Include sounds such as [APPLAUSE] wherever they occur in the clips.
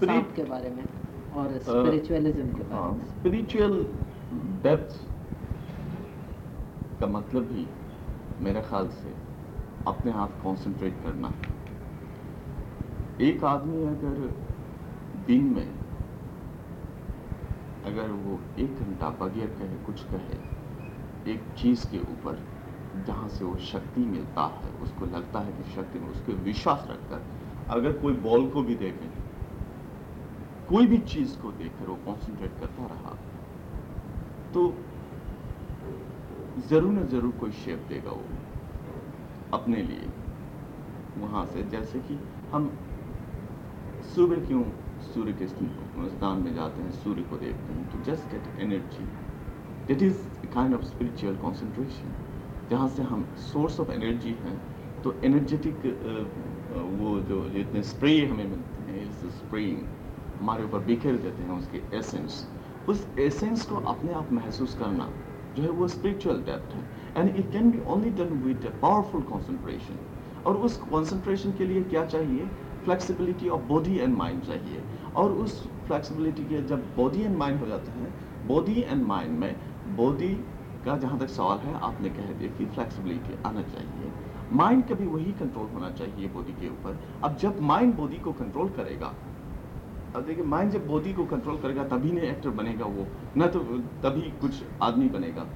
सांप के बारे में और स्पिरिचुअलिज्म के बारे में। स्पिरिचुअल डेप्थ का मतलब ही मेरे ख्याल से अपने आप कंसंट्रेट करना है। एक आदमी अगर दिन में अगर वो एक घंटा बगैर कहे कुछ कहे एक चीज़ के ऊपर जहाँ से वो शक्ति मिलता है उसको लगता है कि शक्ति में उसके विश्वास रखकर अगर कोई बॉल को भी देखे कोई भी चीज़ को देखकर वो कॉन्सेंट्रेट करता रहा तो ज़रूर न ज़रूर कोई शेप देगा वो अपने लिए। वहाँ से जैसे कि हम सुबह क्यों सूर्य के स्थान में जाते हैं, सूर्य को देखते हैं to just get energy that is kind of spiritual concentration जहाँ से हम सोर्स ऑफ़ एनर्जी हैं तो एनर्जेटिक वो जो जितने स्प्रे हमें मिलते हैं स्प्रेइंग हमारे ऊपर बिखेर देते हैं उसके एसेंस उस एसेंस को अपने आप महसूस करना जो है वो स्पिरिचुअल डेप्थ है। And it can be only done with powerful concentration और उस कॉन्सेंट्रेशन के लिए क्या चाहिए? Flexibility of body and mind चाहिए। और उस फ्लेक्सिबिलिटी के जब बॉडी एंड माइंड हो जाते हैं बॉडी एंड माइंड में बॉडी का जहाँ तक सवाल है, आपने कह दिया कि फ्लेक्सिबिलिटी आना चाहिए। माइंड का भी वही कंट्रोल होना चाहिए बॉडी के ऊपर। अब जब माइंड बॉडी को कंट्रोल करेगा अब देखिए माइंड जब बॉडी को कंट्रोल करेगा तभी नहीं एक्टर बनेगा वो। न तो तभी कुछ आदमी बनेगा।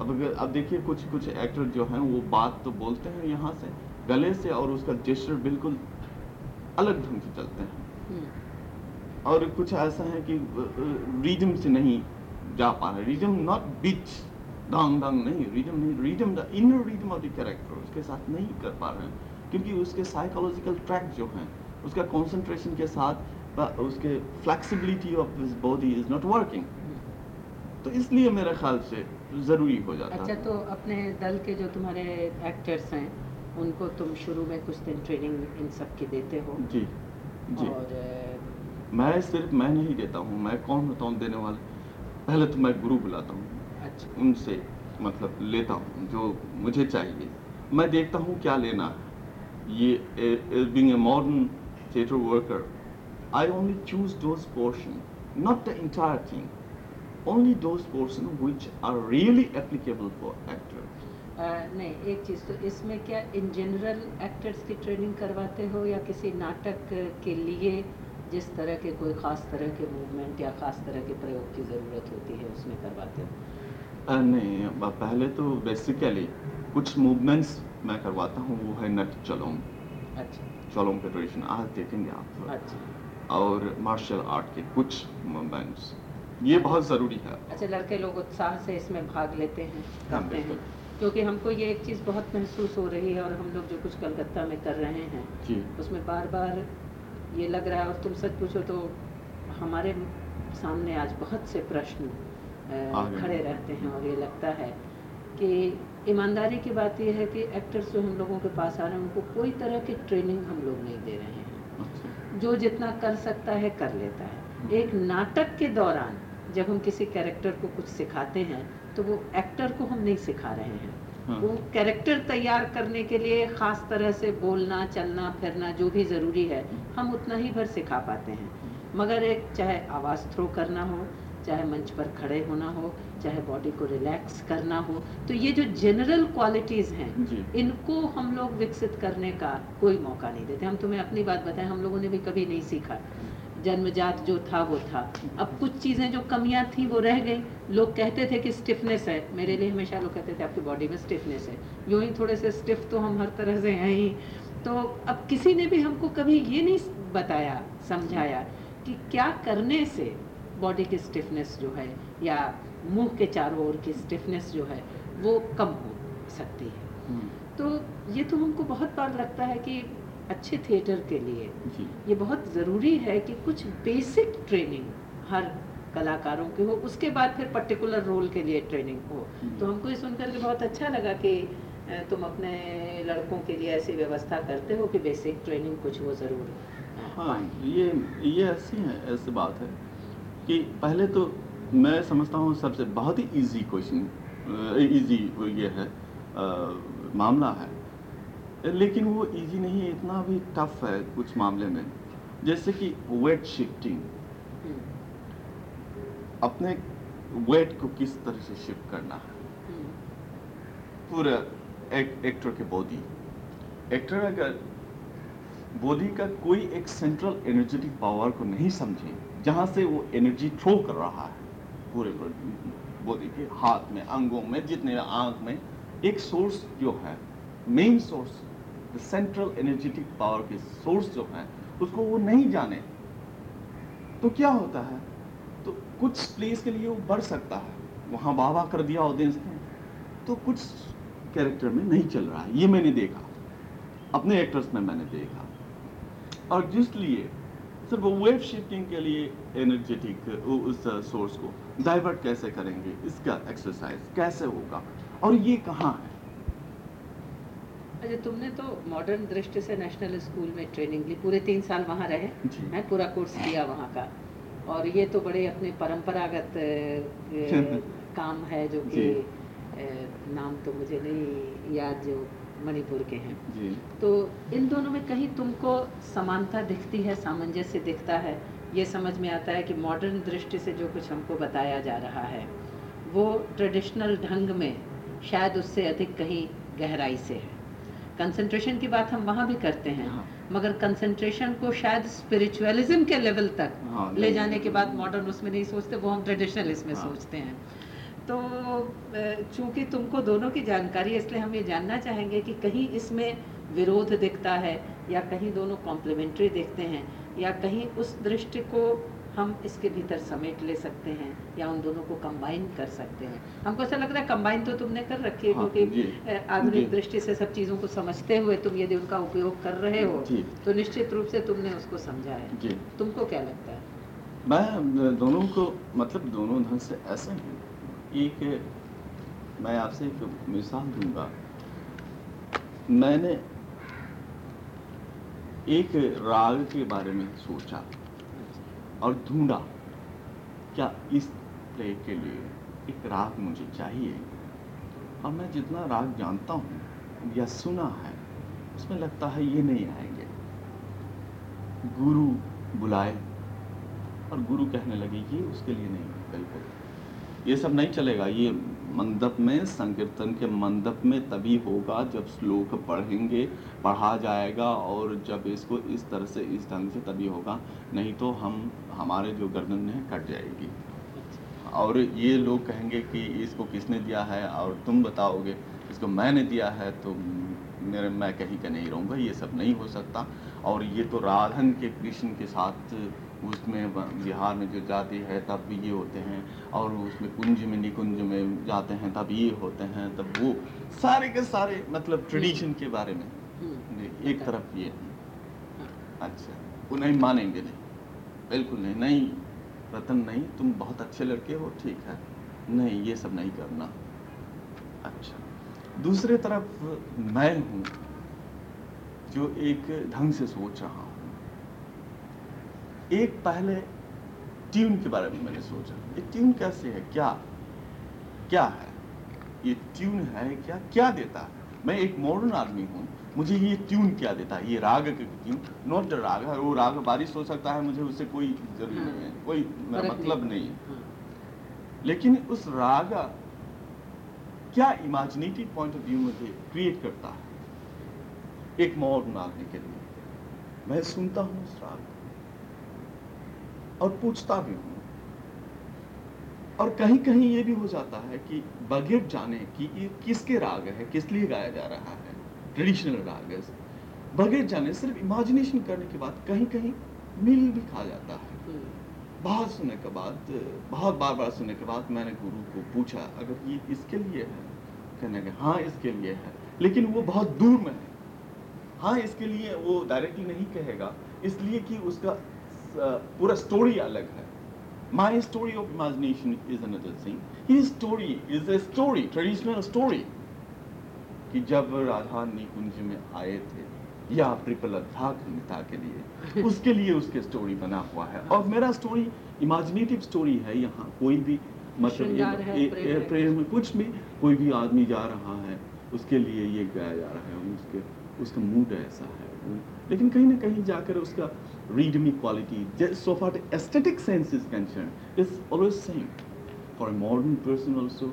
अब अगर अब देखिए कुछ कुछ एक्टर जो हैं वो बात तो बोलते हैं यहाँ से गले से और उसका जेस्टर बिल्कुल अलग ढंग से चलते हैं। हम्म। और कुछ ऐसा है कि रिदम से नहीं जा पा रहे रिदम नॉट बीच डांग डांग नहीं। रिदम नहीं rhythm the inner rhythm of the character उसके साथ नहीं कर पा रहे हैं। क्योंकि उसके साइकोलॉजिकल ट्रैक जो हैं उसका कंसंट्रेशन के साथ उसके flexibility of this body is not working तो इसलिए मेरे ख्याल से ज़रूरी हो जाता अच्छा तो अपने दल के जो तुम्हारे एक्टर्स हैं उनको तुम शुरू में कुछ दिन ट्रेनिंग इन सब की देते हो? जी जी। और मैं सिर्फ़ मैं नहीं देता हूँ मैं कौन होता हूँ देने वाले? पहले तो मैं गुरु बुलाता हूँ। अच्छा। उनसे मतलब लेता हूँ जो मुझे चाहिए। मैं देखता हूँ क्या लेना है। ये being a modern theatre worker I only choose those portion not the entire thing only those portion which are really applicable for actor नहीं एक चीज़ तो इसमें क्या इन जनरल एक्टर्स की ट्रेनिंग करवाते हो या किसी नाटक के लिए जिस तरह के कोई ख़ास तरह के मूवमेंट या ख़ास तरह के प्रयोग की ज़रूरत होती है उसमें करवाते हो? नहीं पहले तो बेसिकली कुछ मूवमेंट्स मैं करवाता हूँ वो है नट चलोम अच्छा। चलोम के ट्रेडिशन आज देखेंगे आप। अच्छा। और मार्शल आर्ट के कुछ मूवमेंट्स ये बहुत ज़रूरी है। अच्छा लड़के लोग उत्साह से इसमें भाग लेते हैं हाँ, करते हैं। क्योंकि हमको ये एक चीज़ बहुत महसूस हो रही है और हम लोग जो कुछ कलकत्ता में कर रहे हैं उसमें बार बार ये लग रहा है और तुम सच पूछो तो हमारे सामने आज बहुत से प्रश्न खड़े रहते हैं और ये लगता है कि ईमानदारी की बात यह है कि एक्टर्स जो हम लोगों के पास आ रहे हैं उनको कोई तरह की ट्रेनिंग हम लोग नहीं दे रहे हैं। जो जितना कर सकता है कर लेता है। एक नाटक के दौरान जब हम किसी कैरेक्टर को कुछ सिखाते हैं तो वो एक्टर को हम नहीं सिखा रहे हैं हाँ। वो कैरेक्टर तैयार करने के लिए खास तरह से बोलना चलना फिरना जो भी ज़रूरी है हम उतना ही भर सिखा पाते हैं मगर एक चाहे आवाज़ थ्रो करना हो चाहे मंच पर खड़े होना हो चाहे बॉडी को रिलैक्स करना हो तो ये जो जनरल क्वालिटीज़ हैं इनको हम लोग विकसित करने का कोई मौका नहीं देते। हम तुम्हें अपनी बात बताएँ हम लोगों ने भी कभी नहीं सीखा। जन्मजात जो था वो था। अब कुछ चीज़ें जो कमियाँ थी वो रह गई। लोग कहते थे कि स्टिफनेस है। मेरे लिए हमेशा लोग कहते थे आपकी बॉडी में स्टिफनेस है। यूँ ही थोड़े से स्टिफ तो हम हर तरह से हैं ही। तो अब किसी ने भी हमको कभी ये नहीं बताया समझाया कि क्या करने से बॉडी की स्टिफनेस जो है या मुँह के चारों ओर की स्टिफनेस जो है वो कम हो सकती है। हम्म। तो ये तो हमको बहुत बार लगता है कि अच्छे थिएटर के लिए ये बहुत ज़रूरी है कि कुछ बेसिक ट्रेनिंग हर कलाकारों की हो उसके बाद फिर पर्टिकुलर रोल के लिए ट्रेनिंग हो। तो हमको ये सुनकर के बहुत अच्छा लगा कि तुम अपने लड़कों के लिए ऐसी व्यवस्था करते हो कि बेसिक ट्रेनिंग कुछ वो ज़रूर। हाँ ये ये ऐसी है ऐसी बात है। कि पहले तो मैं समझता हूँ सबसे बहुत ही इजी क्वेश्चन इजी ये है आ, मामला है। लेकिन वो इजी नहीं इतना भी टफ है कुछ मामले में। जैसे कि वेट शिफ्टिंग अपने वेट को किस तरह से शिफ्ट करना है? पूरा एक एक्टर के बॉडी एक्टर अगर बॉडी का कोई एक सेंट्रल एनर्जेटिक पावर को नहीं समझे जहाँ से वो एनर्जी थ्रो कर रहा है, पूरे बॉडी के, हाथ में, अंगों में, जितने आँख में, एक सोर्स जो है main source the central energetic power के सोर्स जो है, उसको वो नहीं जाने। तो क्या होता है? तो कुछ प्लेस के लिए वो बढ़ सकता है। वहाँ वाह कर दिया ऑडियंस ने। तो कुछ कैरेक्टर में नहीं चल रहा है। ये मैंने देखा। अपने एक्टर्स में मैंने देखा। और जिसलिए सिर्फ़ वेव शिफ्टिंग के लिए एनर्जेटिक उस सोर्स को डाइवर्ट कैसे करेंगे? इसका एक्सरसाइज कैसे होगा? और ये कहाँ है? अच्छा तुमने तो मॉडर्न दृष्टि से नेशनल स्कूल में ट्रेनिंग ली। पूरे तीन साल वहाँ रहे। हैं पूरा कोर्स किया वहाँ का। और ये तो बड़े अपने परंपरागत [LAUGHS] काम है जो कि नाम तो मुझे नहीं याद जो मणिपुर के हैं। जी। तो इन दोनों में कहीं तुमको समानता दिखती है सामंजस्य दिखता है? ये समझ में आता है कि मॉडर्न दृष्टि से जो कुछ हमको बताया जा रहा है वो ट्रेडिशनल ढंग में शायद उससे अधिक कहीं गहराई से है। कंसंट्रेशन की बात हम वहाँ भी करते हैं हाँ। मगर कंसंट्रेशन को शायद स्पिरिचुअलिज्म के लेवल तक हाँ, ले जाने के बाद मॉडर्न उसमें नहीं सोचते वो हम ट्रेडिशनल इसमें हाँ। सोचते हैं। तो चूँकि तुमको दोनों की जानकारी है इसलिए हम ये जानना चाहेंगे कि कहीं इसमें विरोध दिखता है या कहीं दोनों कॉम्प्लीमेंट्री दिखते हैं या कहीं उस दृष्टि को हम इसके भीतर समेट ले सकते हैं या उन दोनों को कंबाइन कर सकते हैं। हमको ऐसा लग रहा है कंबाइन तो तुमने कर रखी है हाँ, क्योंकि आधुनिक दृष्टि से सब चीज़ों को समझते हुए तुम यदि उनका उपयोग कर रहे हो तो निश्चित रूप से तुमने उसको समझा है। तुमको क्या लगता है? मैं दोनों को मतलब दोनों ढंग से ऐसे हैं एक मैं आपसे एक मिसाल दूँगा। मैंने एक राग के बारे में सोचा और ढूंढा, क्या इस प्ले के लिए एक राग मुझे चाहिए? और मैं जितना राग जानता हूँ या सुना है, उसमें लगता है ये नहीं आएँगे। गुरु बुलाए और गुरु कहने लगे, ये उसके लिए नहीं बिल्कुल ये सब नहीं चलेगा। ये मंडप में, संकीर्तन के मंडप में तभी होगा जब श्लोक पढ़ेंगे, पढ़ा जाएगा और जब इसको इस तरह से, इस ढंग से तभी होगा। नहीं तो हम, हमारे जो गर्दन है, कट जाएगी। और ये लोग कहेंगे कि इसको किसने दिया है और तुम बताओगे, इसको मैंने दिया है तो मेरे, मैं कहीं का नहीं रहूँगा, ये सब नहीं हो सकता। और ये तो राधन के कृष्ण के साथ उसमें बिहार में जो जाती है तब भी ये होते हैं। और उसमें कुंज में निकुंज में जाते हैं तब ये होते हैं। तब वो सारे के सारे मतलब ट्रेडिशन के बारे में। हम्म, एक तरफ़ ये अच्छा। वो नहीं मानेंगे नहीं। बिल्कुल नहीं। नहीं रतन नहीं तुम बहुत अच्छे लड़के हो ठीक है। नहीं ये सब नहीं करना। अच्छा। दूसरे तरफ़ मैं हूँ जो एक ढंग से सोच रहा हूँ एक पहले ट्यून के बारे में मैंने सोचा। ये ट्यून कैसे है? क्या? क्या है? ये ट्यून है क्या? क्या देता है? मैं एक मॉडर्न आदमी हूँ। मुझे ये ट्यून क्या देता है? ये राग का ट्यून नॉट द राग। है वो राग बारिश हो सकता है मुझे उससे कोई ज़रूरी नहीं है। कोई मेरा मतलब नहीं। है। हाँ, लेकिन उस राग क्या इमेजिनेटिव पॉइंट ऑफ़ व्यू मुझे क्रिएट करता है? एक मॉडर्न आदमी के लिए। मैं सुनता हूँ उस राग और पूछता भी हूँ। और कहीं कहीं ये भी हो जाता है कि बगैर जाने कि ये किसके राग है किस लिए गाया जा रहा है? ट्रेडिशनल राग है बगैर जाने सिर्फ़ इमेजिनेशन करने के बाद कहीं कहीं मिल भी खा जाता है। हम्म, बहुत सुनने के बाद बहुत बार बार सुनने के बाद मैंने गुरु को पूछा अगर ये इसके लिए है? कहने लगे हाँ इसके लिए है। लेकिन वो बहुत दूर में है। हाँ इसके लिए वो डायरेक्टली नहीं कहेगा इसलिए कि उसका पूरा स्टोरी अलग है। My story of imagination is another thing he story is a story traditional story कि जब राधा निकुंज में आए थे या ट्रिपल अध्यात्मिकता के लिए [LAUGHS] उसके लिए उसके स्टोरी बना हुआ है। और मेरा स्टोरी इमेजिनेटिव स्टोरी है यहाँ। कोई भी मतलब ये- प्रेम में कुछ भी कोई भी आदमी जा रहा है उसके लिए ये गाया जा रहा है उसके उसका मूड ऐसा है। लेकिन कहीं ना कहीं जाकर उसका read me quality so far aesthetic sense is concern is always same for a modern person also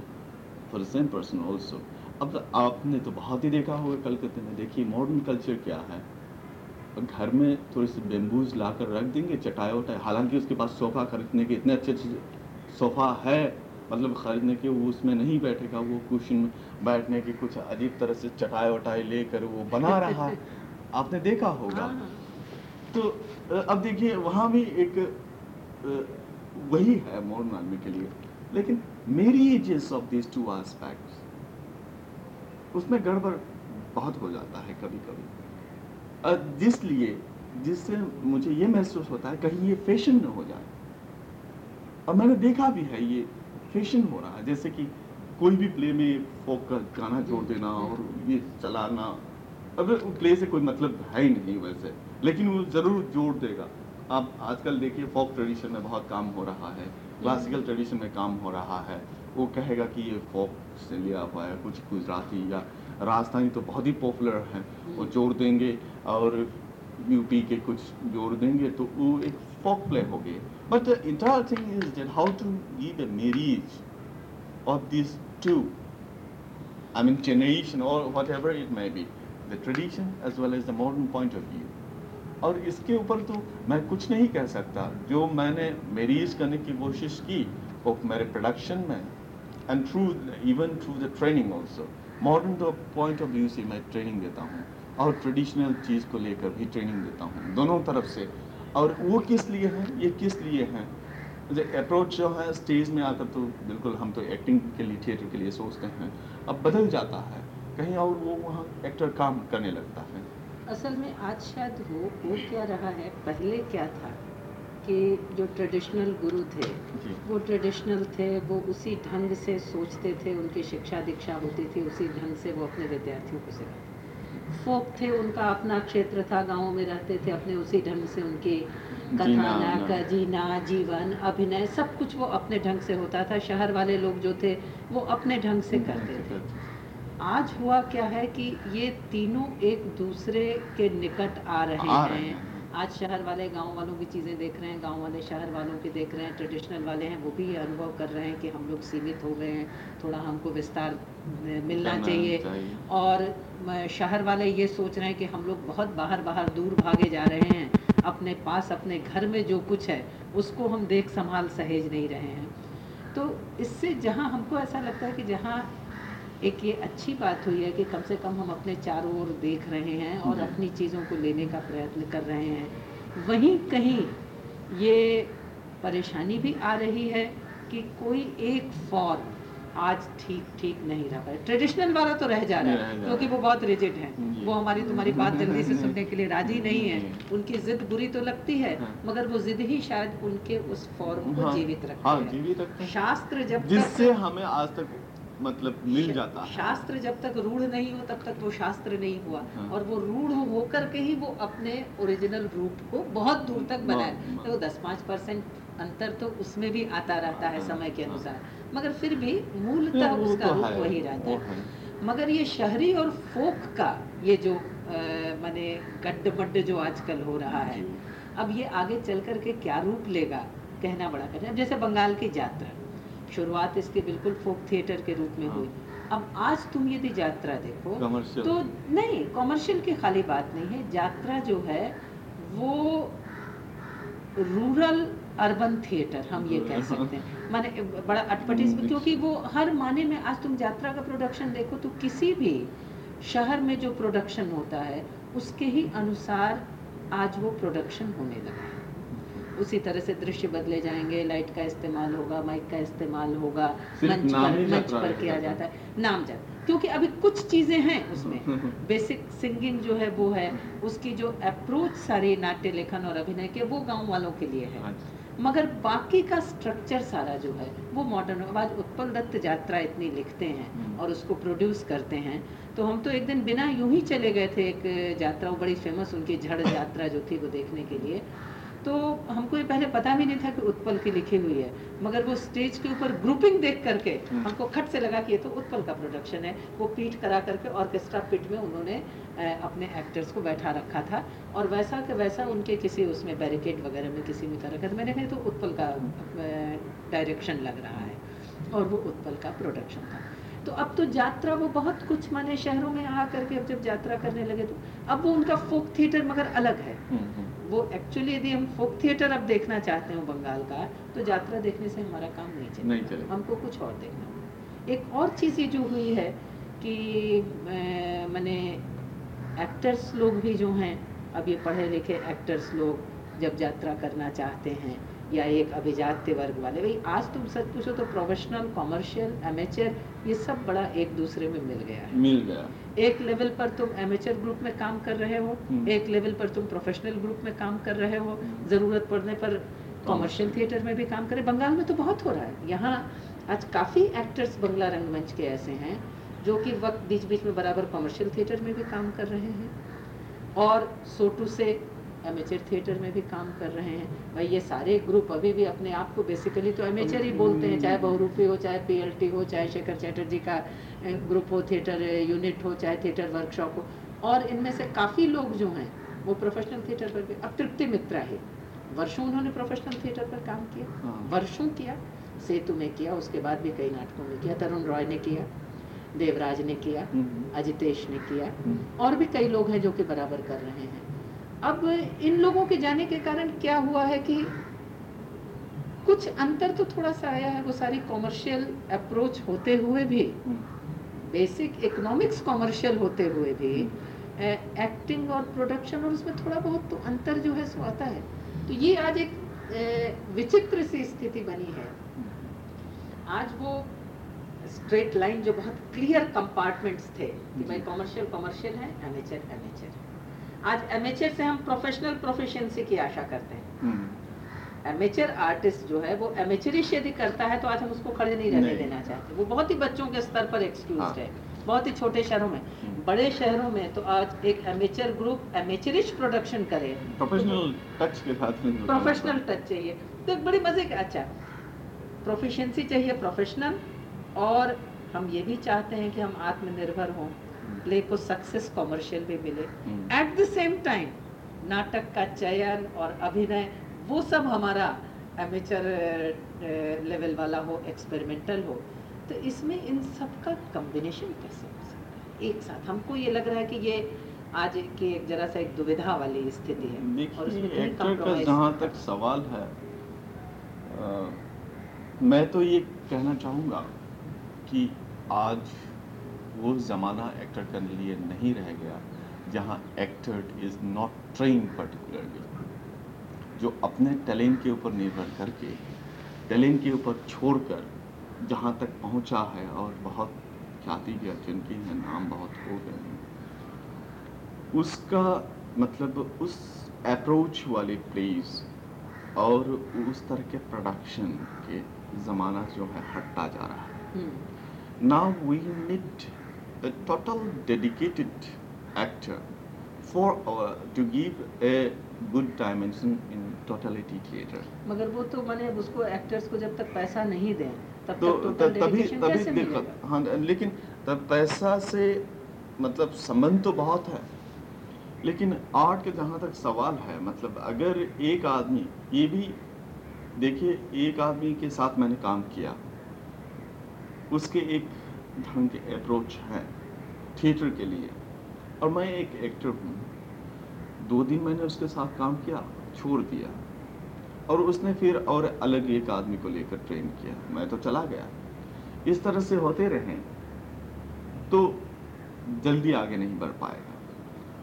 for same person also अब आपने तो बहुत ही देखा होगा कलकत्ते में, देखिए मॉडर्न कल्चर क्या है। घर में थोड़ी सी बेम्बूज ला कर रख देंगे, चटाई वटाई, हालाँकि उसके पास सोफ़ा खरीदने के इतने अच्छे अच्छे सोफ़ा है मतलब ख़रीदने के वो उसमें नहीं बैठेगा, वो कुशन में बैठने की कुछ अजीब तरह से चटाई वटाई लेकर वो बना रहा। है [LAUGHS] आपने देखा होगा। हाँ, हाँ। तो अब देखिए वहाँ भी एक वही है मॉडर्न आदमी के लिए। लेकिन मेरी ages of this two aspects उसमें गड़बड़ बहुत हो जाता है कभी कभी जिसलिए जिससे मुझे ये महसूस होता है कहीं ये फ़ैशन न हो जाए। और मैंने देखा भी है ये फ़ैशन हो रहा है। जैसे कि कोई भी प्ले में फोक का गाना जोड़ देना और ये चलाना अब प्ले से कोई मतलब है ही नहीं वैसे। लेकिन वो ज़रूर जोड़ देगा। आप आजकल देखिए फोक ट्रेडिशन में बहुत काम हो रहा है। क्लासिकल ट्रेडिशन में काम हो रहा है। वो कहेगा कि ये फोक से लिया हुआ है कुछ गुजराती या राजस्थानी तो बहुत ही पॉपुलर है। वो जोड़ देंगे और यूपी के कुछ जोड़ देंगे तो वो एक folk play okay. But the entire thing is that how to give a marriage of these two, I mean generation or whatever it may be, the tradition as well as the modern point of view. और इसके ऊपर तो मैं कुछ नहीं कह सकता। जो मैंने मेरीज करने की कोशिश की, वो मेरे प्रोडक्शन में and through even through the training also modern point of view से मैं ट्रेनिंग देता हूँ और ट्रेडिशनल चीज़ को लेकर भी ट्रेनिंग देता हूँ, दोनों तरफ़ से। और वो किस लिए हैं? ये किस लिए हैं? अप्रोच जो है स्टेज में आकर तो बिल्कुल हम तो एक्टिंग के लिए थिएटर के लिए सोचते हैं। अब बदल जाता है। कहीं और वो वहाँ एक्टर काम करने लगता है। असल में आज शायद हो वो क्या रहा है पहले क्या था कि जो ट्रेडिशनल गुरु थे वो ट्रेडिशनल थे वो उसी ढंग से सोचते थे उनकी शिक्षा दीक्षा होती थी उसी ढंग से वो अपने विद्यार्थियों को सिखाते फोक थे उनका अपना क्षेत्र था गाँव में रहते थे अपने उसी ढंग से उनके कथानक जीना। जीवन अभिनय सब कुछ वो अपने ढंग से होता था। शहर वाले लोग जो थे वो अपने ढंग से करते थे। आज हुआ क्या है कि ये तीनों एक दूसरे के निकट आ रहे आ हैं। आज शहर वाले गाँव वालों की चीज़ें देख रहे हैं गाँव वाले शहर वालों की देख रहे हैं ट्रेडिशनल वाले हैं वो भी ये अनुभव कर रहे हैं कि हम लोग सीमित हो गए हैं थोड़ा हमको विस्तार मिलना चाहिए, चाहिए। और शहर वाले ये सोच रहे हैं कि हम लोग बहुत बाहर बाहर दूर भागे जा रहे हैं अपने पास अपने घर में जो कुछ है उसको हम देख संभाल सहेज नहीं रहे हैं। तो इससे जहाँ हमको ऐसा लगता है कि जहाँ एक ये अच्छी बात हुई है कि कम से कम हम अपने चारों ओर देख रहे हैं और अपनी चीज़ों को लेने का प्रयत्न कर रहे हैं। वहीं कहीं ये परेशानी भी आ रही है कि कोई एक फॉर्म आज ठीक ठीक नहीं रहा है। ट्रेडिशनल वाला तो रह जा रहा है क्योंकि वो बहुत रिजिड है। वो हमारी तुम्हारी बात [LAUGHS] जल्दी से सुनने के लिए राज़ी नहीं है। उनकी जिद बुरी तो लगती है हाँ। मगर वो जिद ही शायद उनके उस फॉर्म को हाँ। जीवित रखती है शास्त्र जब जिससे हमें आज तक मतलब मिल जाता। है शास्त्र जब तक रूढ़ नहीं हो तब तक वो शास्त्र नहीं हुआ। हाँ। और वो रूढ़ होकर के ही वो अपने ओरिजिनल रूप को बहुत दूर तक बनाए। तो दस पाँच परसेंट अंतर तो उसमें भी आता रहता है हाँ, समय के हाँ। अनुसार। मगर फिर भी मूलतः उसका तो रूप वही रहता है। मगर ये शहरी और फोक का ये जो माने गड्ढ बड्ड जो आजकल हो रहा है अब ये आगे चल कर के क्या रूप लेगा कहना बड़ा कठिन जैसे बंगाल की यात्रा। शुरुआत इसके बिल्कुल फोक थिएटर के रूप में हाँ। हुई। अब आज तुम यदि यात्रा देखो तो नहीं कॉमर्शियल की खाली बात नहीं है। यात्रा जो है वो रूरल अर्बन थिएटर हम ये कह सकते हैं। माने बड़ा अटपटी क्योंकि वो हर माने में आज तुम यात्रा का प्रोडक्शन देखो तो किसी भी शहर में जो प्रोडक्शन होता है उसके ही अनुसार आज वो प्रोडक्शन होने लगा। है उसी तरह से दृश्य बदले जाएँगे लाइट का इस्तेमाल होगा माइक का इस्तेमाल होगा मंच पर मंच पर किया जाता है। नाम जब क्योंकि अभी कुछ चीज़ें हैं उसमें। [LAUGHS] बेसिक सिंगिंग जो है वो है उसकी जो अप्रोच सारी नाट्य लेखन और अभिनय के वो गाँव वालों के लिए है। हाँ मगर बाकी का स्ट्रक्चर सारा जो है वो मॉडर्न आज उत्पल दत्त यात्रा इतनी लिखते हैं हम्म। और उसको प्रोड्यूस करते हैं। तो हम तो एक दिन बिना यूँ ही चले गए थे एक यात्रा वो बड़ी फ़ेमस उनकी झड़ यात्रा जो थी वो देखने के लिए। तो हमको ये पहले पता भी नहीं था कि उत्पल की लिखी हुई है। मगर वो स्टेज के ऊपर ग्रुपिंग देख करके हम्म। हमको खट से लगा कि ये तो उत्पल का प्रोडक्शन है। वो पीट करा करके ऑर्केस्ट्रा पिट में उन्होंने अपने एक्टर्स को बैठा रखा था। और वैसा के वैसा उनके किसी उसमें बैरिकेड वगैरह में किसी में कर रखा था मैंने कहा तो उत्पल का डायरेक्शन लग रहा है। और वो उत्पल का प्रोडक्शन था। तो अब तो यात्रा वो बहुत कुछ माने शहरों में आ करके अब जब यात्रा करने लगे तो अब वो उनका फोक थिएटर मगर अलग है। हम्म, हम्म। वो एक्चुअली यदि हम फोक थिएटर अब देखना चाहते हो बंगाल का तो यात्रा देखने से हमारा काम नहीं चले नहीं चले हमको कुछ और देखना एक और चीज़ ये जो हुई है कि मैंने एक्टर्स लोग भी जो हैं अब ये पढ़े लिखे एक्टर्स लोग जब यात्रा करना चाहते हैं या एक अभिजात्य वर्ग वाले भाई आज तुम सच पूछो तो प्रोफेशनल कॉमर्शियल एमेचर ये सब बड़ा एक दूसरे में मिल गया है। मिल गया। एक लेवल पर तुम एमेचर ग्रुप में काम कर रहे हो हम्म। एक लेवल पर तुम प्रोफेशनल ग्रुप में काम कर रहे हो हम्म। ज़रूरत पड़ने पर कॉमर्शियल थिएटर में भी काम करे। बंगाल में तो बहुत हो रहा है। यहाँ आज काफ़ी एक्टर्स बंगला रंगमंच के ऐसे हैं जो कि वक्त बीच बीच में बराबर कॉमर्शियल थिएटर में भी काम कर रहे हैं। और सोटू से एमेचर थिएटर में भी काम कर रहे हैं। भाई ये सारे ग्रुप अभी भी अपने आप को बेसिकली तो एमेचर ही बोलते हैं चाहे बहुरूपी हो चाहे पीएलटी हो चाहे शेखर चैटर्जी का ग्रुप हो थिएटर यूनिट हो चाहे थिएटर वर्कशॉप हो। और इनमें से काफ़ी लोग जो हैं वो प्रोफेशनल थिएटर पर भी अब तृप्ति मित्रा है। वर्षों उन्होंने प्रोफेशनल थिएटर पर काम किया। हाँ। वर्षों किया। सेतु में किया उसके बाद भी कई नाटकों में किया। तरुण रॉय ने किया देवराज ने किया हम्म। अजितेश ने किया। हम्म। और भी कई लोग हैं जो कि बराबर कर रहे हैं। अब इन लोगों के जाने के कारण क्या हुआ है कि कुछ अंतर तो थोड़ा सा आया है वो सारी कॉमर्शियल अप्रोच होते हुए भी बेसिक इकोनॉमिक्स कॉमर्शियल होते हुए भी एक्टिंग और प्रोडक्शन और उसमें थोड़ा बहुत तो अंतर जो है सो आता है। तो ये आज एक विचित्र सी स्थिति बनी है। आज वो स्ट्रेट लाइन जो बहुत क्लियर कंपार्टमेंट्स थे कि भाई कॉमर्शियल कॉमर्शियल है एमेचर एमेचर आज एमेचर से हम प्रोफेशनल प्रोफिशिएंसी की आशा करते हैं। एमेचर हम्म। आर्टिस्ट जो है वो एमेचरिश यदि करता है तो आज हम उसको खड़े नहीं रहने देना चाहते। वो बहुत ही बच्चों के स्तर पर एक्सक्यूज हाँ। है। बहुत ही छोटे शहरों में। हम्म। बड़े शहरों में तो आज एक एमेचर ग्रुप एमेचरिश प्रोडक्शन करे। प्रोफेशनल टच के साथ में प्रोफेशनल टच चाहिए। तो एक बड़ी मज़े का अच्छा। प्रोफिशिएंसी चाहिए प्रोफेशनल और हम ये भी चाहते हैं कि हम आत्मनिर्भर हों। प्ले को सक्सेस कॉमर्शियल भी मिले। एट द सेम टाइम नाटक का चयन और अभिनय वो सब हमारा एमेचर लेवल वाला हो एक्सपेरिमेंटल हो तो इसमें इन सब का कम्बिनेशन कैसे हो सकता है? एक साथ हमको ये लग रहा है कि ये आज की एक जरा सा एक दुविधा वाली स्थिति है। और एक्टर का जहाँ तक सवाल है आ, मैं तो ये कहना चाहूँगा कि आज वो ज़माना एक्टर के लिए नहीं रह गया जहाँ actor is not train particularly जो अपने टैलेंट के ऊपर निर्भर करके टैलेंट के ऊपर छोड़कर जहाँ तक पहुँचा है और बहुत ख्याति भी अर्जन की है नाम बहुत हो गए हैं। उसका मतलब उस अप्रोच वाले प्लेस और उस तरह के प्रोडक्शन के ज़माना जो है हटता जा रहा है। Now we need a total dedicated actor for our to give a good dimension in totality theater. मगर वो तो मैंने उसको एक्टर्स को जब तक पैसा नहीं दें तब तो तक तभी तभी दिक्कत हाँ लेकिन तब पैसा से मतलब संबंध तो बहुत है लेकिन आर्ट के जहाँ तक सवाल है मतलब अगर एक आदमी ये भी देखिए एक आदमी के साथ मैंने काम किया उसके एक ढंग के अप्रोच है थिएटर के लिए। और मैं एक एक्टर हूँ। दो दिन मैंने उसके साथ काम किया, छोड़ दिया। और उसने फिर और अलग एक आदमी को लेकर ट्रेन किया। मैं तो चला गया। इस तरह से होते रहे। तो जल्दी आगे नहीं बढ़ पाएगा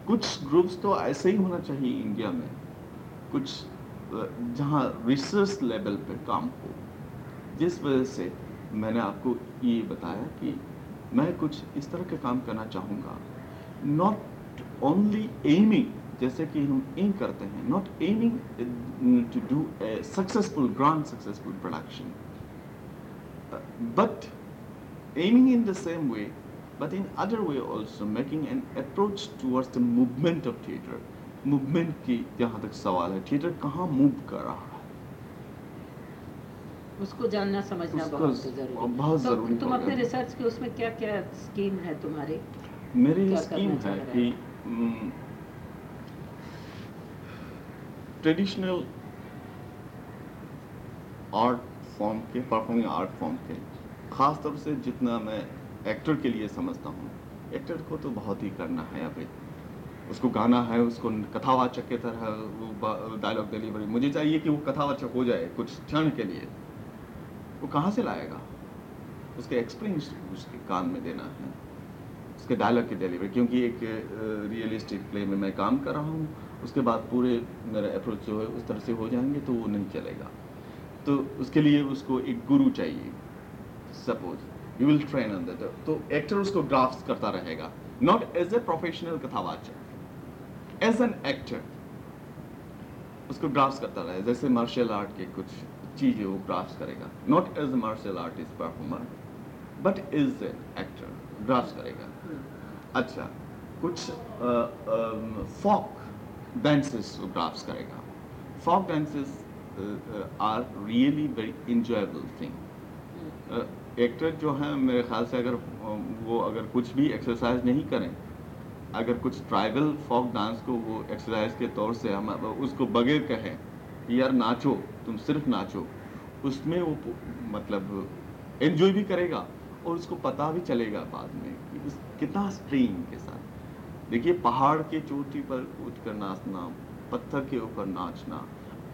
कुछ ग्रुप्स तो ऐसे ही होना चाहिए इंडिया में। कुछ जहाँ रिसर्च लेवल पे काम हो। जिस वजह से मैंने आपको ये बताया कि मैं कुछ इस तरह के काम करना चाहूँगा। नॉट ओनली एमिंग जैसे कि हम एम करते हैं not aiming to do a successful grand successful production but aiming in the same way, but in other way also, making an approach towards the movement of theater. Movement की जहाँ तक सवाल है थिएटर कहाँ move कर रहा है? उसको जानना समझना बहुत ज़रूरी बहुत तो ज़रूरी तुम अपने रिसर्च के उसमें क्या क्या स्कीम है तुम्हारी? मेरी स्कीम है कि ट्रेडिशनल आर्ट फॉर्म के परफॉर्मिंग आर्ट फॉर्म के खास तौर से जितना मैं एक्टर के लिए समझता हूँ। एक्टर को तो बहुत ही करना है अभी। उसको गाना है उसको कथावाचक के तरह वो डायलॉग डिलीवरी मुझे चाहिए कि वो कथावाचक हो जाए कुछ क्षण के लिए। वो कहाँ से लाएगा? उसके एक्सपीरियंस उसके कान में देना है, उसके डायलॉग की डिलीवरी क्योंकि एक रियलिस्टिक प्ले में मैं काम कर रहा हूँ, उसके बाद पूरे मेरा अप्रोच जो है उस तरह से हो जाएँगे तो वो नहीं चलेगा। तो उसके लिए उसको एक गुरु चाहिए suppose you will train that तो एक्टर उसको ड्राफ्ट करता रहेगा। नॉट एज ए प्रोफेशनल कथावाचक एज एन एक्टर उसको ड्राफ्ट करता रहे, जैसे मार्शल आर्ट के कुछ चीज़ें वो ड्राफ्ट करेगा। Not as martial artist performer but is actor draft करेगा। अच्छा कुछ फॉक डांसेस वो ड्राफ्ट करेगा। Folk dances are really very enjoyable thing actor जो है मेरे ख्याल से अगर वो अगर कुछ भी एक्सरसाइज नहीं करें अगर कुछ ट्राइबल फॉक डांस को वो एक्सरसाइज के तौर से हम उसको बगैर कहें कि यार नाचो तुम सिर्फ़ नाचो। उसमें वो मतलब एंजॉय भी करेगा और उसको पता भी चलेगा बाद में कि उस कितना स्ट्रेन के साथ। देखिए पहाड़ के चोटी पर उठकर नाचना पत्थर के ऊपर नाचना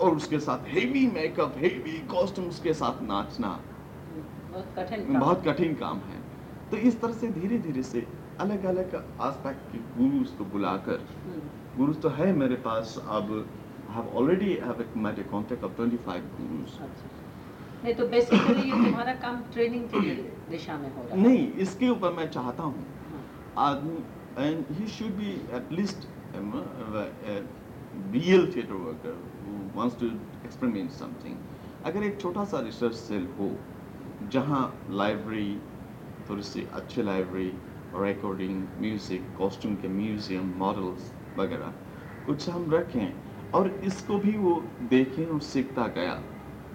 और उसके साथ हेवी मेकअप हेवी कॉस्ट्यूम्स के साथ नाचना। बहुत कठिन काम। बहुत कठिन काम है। तो इस तरह से धीरे धीरे से अलग अलग आस्पेक्ट के गुरुज को बुलाकर हम्म, गुरुज तो है मेरे पास अब have already have made a contact of 25 gurus अच्छा नहीं तो बेसिकली ये तुम्हारा काम ट्रेनिंग की दिशा में हो रहा है। नहीं इसके ऊपर मैं चाहता हूँ। हाँ, आदमी and he should be real theatre worker अगर एक छोटा सा रिसर्च सेल हो जहाँ लाइब्रेरी थोड़ी सी अच्छी लाइब्रेरी रिकॉर्डिंग म्यूज़िक कॉस्ट्यूम के म्यूज़ियम मॉडल्स वगैरह कुछ हम रखें और इसको भी वो देखें और सीखता गया।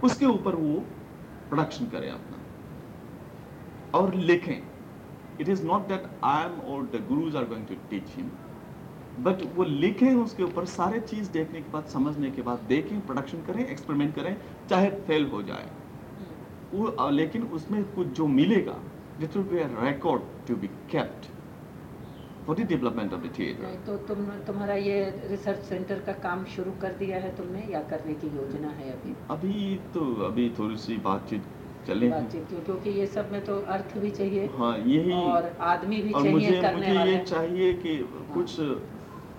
उसके ऊपर वो प्रोडक्शन करें अपना। और लिखें it is not that I am और the gurus are going to teach him but वो लिखें उसके ऊपर सारे चीज़ देखने के बाद समझने के बाद देखें प्रोडक्शन करें एक्सपेरिमेंट करें चाहे फेल हो जाए। हम्म, वो लेकिन उसमें कुछ जो मिलेगा it will be a record to be kept for the development of the theatre तो तुम तुम्हारा ये रिसर्च सेंटर का काम शुरू कर दिया है तुमने या करने की योजना है अभी? अभी तो अभी थोड़ी सी बातचीत चले बातचीत क्योंकि ये सब में तो अर्थ भी चाहिए हाँ यही। और आदमी भी और चाहिए मुझे करने मुझे ये चाहिए कि कुछ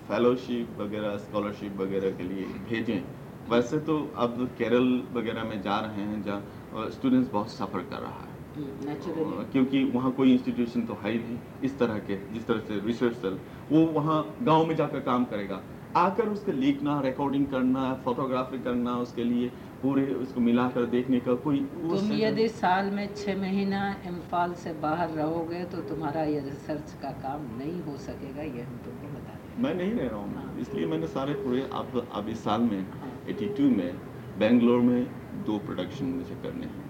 फेलोशिप वगैरह स्कॉलरशिप वगैरह के लिए भेजें। वैसे तो अब केरल वगैरह में जा रहे हैं जहाँ स्टूडेंट्स बहुत सफ़र कर रहा है। क्योंकि वहाँ कोई इंस्टीट्यूशन तो है ही नहीं इस तरह के जिस तरह से रिसर्च सेल वो वहाँ गाँव में जाकर काम करेगा। आकर उसके लिखना रिकॉर्डिंग करना फोटोग्राफी करना उसके लिए पूरे उसको मिलाकर देखने का कोई तुम यदि साल में छह महीना इम्फाल से बाहर रहोगे तो तुम्हारा ये रिसर्च का काम नहीं हो सकेगा ये हम तुमको बता दें मैं नहीं रह रहा हूँ। हाँ। इसलिए मैंने सारे पूरे अब अब इस साल में हाँ। 82 में बेंगलोर में दो प्रोडक्शन मुझे करने हैं।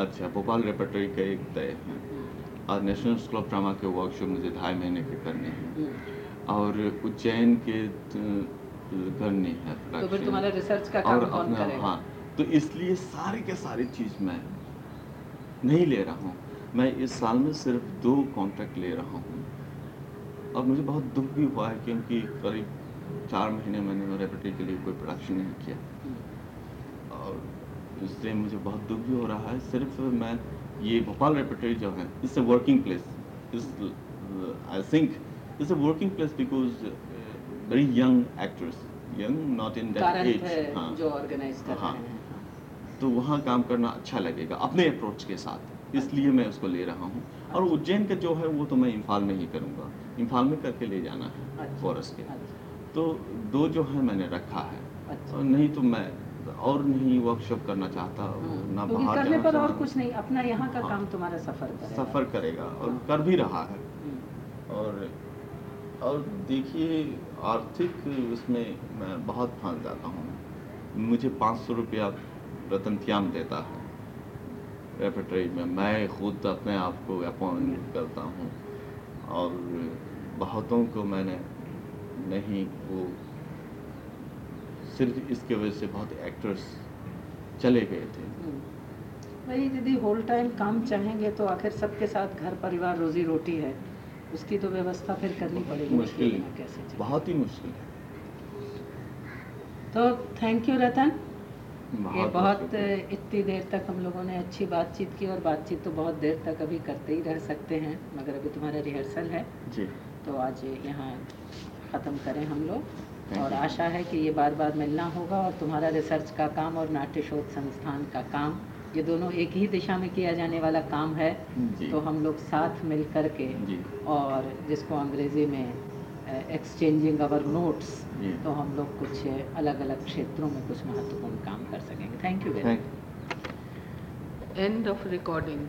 अच्छा भोपाल रेपर्टरी का एक तय है। और नेशनल स्कूल ऑफ़ ड्रामा के वर्कशॉप मुझे ढाई महीने के करने हैं। और उज्जैन के करने हैं तो फिर तुम्हारा रिसर्च का काम और कौन करेगा? हाँ तो इसलिए सारे के सारी चीज़ मैं नहीं ले रहा हूँ। मैं इस साल में सिर्फ़ दो कॉन्ट्रैक्ट ले रहा हूँ। और मुझे बहुत दुख भी हुआ है क्योंकि करीब चार महीने मैंने रेपटी के लिए कोई प्रोडक्शन नहीं किया। इससे मुझे बहुत दुख भी हो रहा है। सिर्फ़ मैं ये भोपाल रेपटरी जो है it's a working place I think it's a working place because very young actors young not in that age हाँ जो ऑर्गेनाइज कर हाँ। रहे हैं। तो वहाँ काम करना अच्छा लगेगा अपने अप्रोच के साथ। इसलिए मैं उसको ले रहा हूँ। और उज्जैन का जो है वो तो मैं इम्फाल में ही करूँगा। इम्फाल में करके ले जाना है अच्छा, फॉरेस्ट के। अच्छा, तो दो जो है मैंने रखा है। अच्छा। और नहीं तो मैं और नहीं वर्कशॉप करना चाहता हम्म, ना बाहर करने पर और कुछ नहीं अपना यहाँ का हाँ। काम तुम्हारा सफ़र करेगा। सफ़र करेगा और हाँ। कर भी रहा है। हम्म, और और देखिए आर्थिक उसमें मैं बहुत फंस जाता हूँ। मुझे पाँच सौ रुपया रतन श्याम देता है। रेपटरी में मैं खुद अपने आप को अपॉइंट करता हूँ। और बहुतों को मैंने नहीं वो सिर्फ़ इसके वजह से बहुत एक्टर्स चले गए थे। हम्म। वही दीदी होल टाइम काम चाहेंगे तो आखिर सबके साथ घर परिवार रोजी रोटी है। उसकी तो व्यवस्था फिर करनी पड़ेगी। मुश्किल बिना कैसे बहुत ही मुश्किल है। तो थैंक यू रतन। ये बहुत इतनी देर तक हम लोगों ने अच्छी बातचीत की और बातचीत तो बहुत देर तक अभी करते ही रह सकते हैं मगर अभी तुम्हारा रिहर्सल है। जी। तो आज यहाँ ख़त्म करें हम लोग। और आशा है कि ये बार बार मिलना होगा और तुम्हारा रिसर्च का काम और नाट्य शोध संस्थान का काम ये दोनों एक ही दिशा में किया जाने वाला काम है। तो हम लोग साथ मिल कर के और जिसको अंग्रेज़ी में एक्सचेंजिंग अवर नोट्स तो हम लोग कुछ अलग अलग क्षेत्रों में कुछ महत्वपूर्ण काम कर सकेंगे। Thank you very thank end of recording